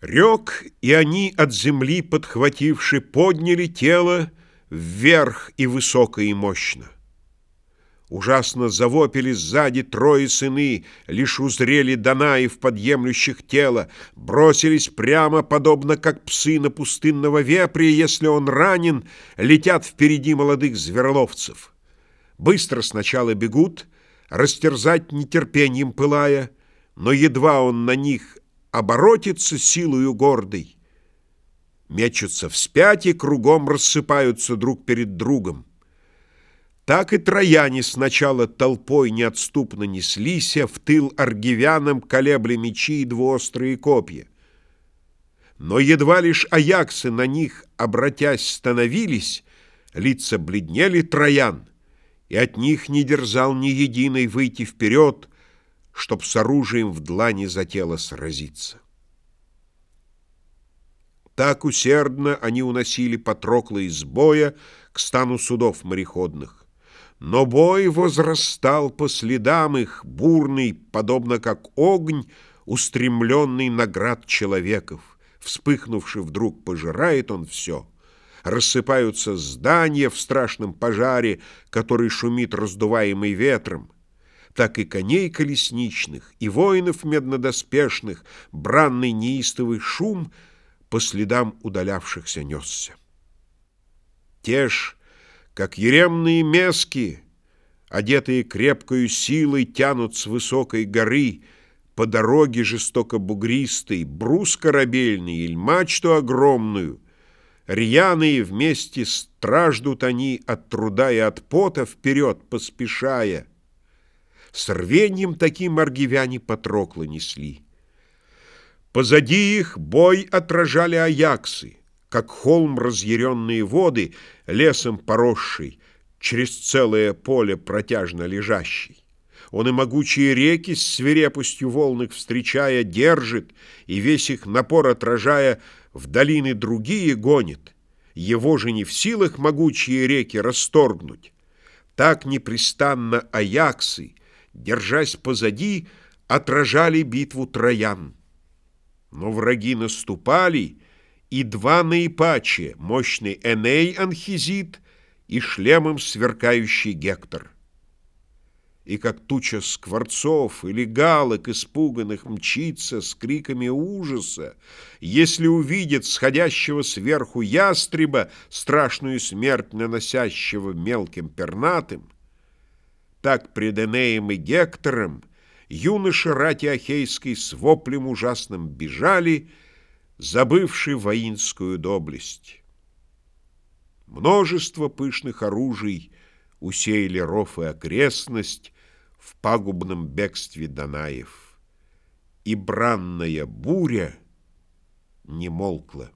Рек, и они от земли, подхвативши, подняли тело вверх и высоко и мощно. Ужасно завопили сзади трое сыны, Лишь узрели Данаев, подъемлющих тело, Бросились прямо, подобно как псы на пустынного вепря, Если он ранен, летят впереди молодых звероловцев. Быстро сначала бегут, растерзать нетерпением пылая, Но едва он на них оборотится силою гордой. Мечутся вспять и кругом рассыпаются друг перед другом. Так и трояне сначала толпой неотступно неслись, в тыл аргивянам колебли мечи и двуострые копья. Но едва лишь аяксы на них, обратясь, становились, лица бледнели троян, и от них не дерзал ни единый выйти вперед, чтоб с оружием в длани за тело сразиться. Так усердно они уносили Патрокла из боя к стану судов мореходных. Но бой возрастал по следам их, бурный, подобно как огонь, устремленный на град человеков. Вспыхнувший вдруг пожирает он все. Рассыпаются здания в страшном пожаре, который шумит раздуваемый ветром так и коней колесничных, и воинов меднодоспешных, бранный неистовый шум по следам удалявшихся несся. Те ж, как еремные мески, одетые крепкою силой, тянут с высокой горы по дороге жестоко бугристой, брус корабельный или мачту огромную, Рьяные вместе страждут они от труда и от пота вперед поспешая — с рвением таким аргивяне Патрокла несли. Позади их бой отражали аяксы, как холм разъяренные воды, лесом поросший, через целое поле протяжно лежащий. Он и могучие реки с свирепостью волн встречая держит, и весь их напор отражая, в долины другие гонит. Его же не в силах могучие реки расторгнуть. Так непрестанно аяксы, держась позади, отражали битву троян. Но враги наступали, и два наипаче, мощный Эней Анхизит и шлемом сверкающий Гектор. И как туча скворцов или галок испуганных мчится с криками ужаса, если увидит сходящего сверху ястреба, страшную смерть наносящего мелким пернатым, так пред Энеем и Гектором юноши рати Ахейской с воплем ужасным бежали, забывши воинскую доблесть. Множество пышных оружий усеяли ров и окрестность в пагубном бегстве Данаев, и бранная буря не молкла.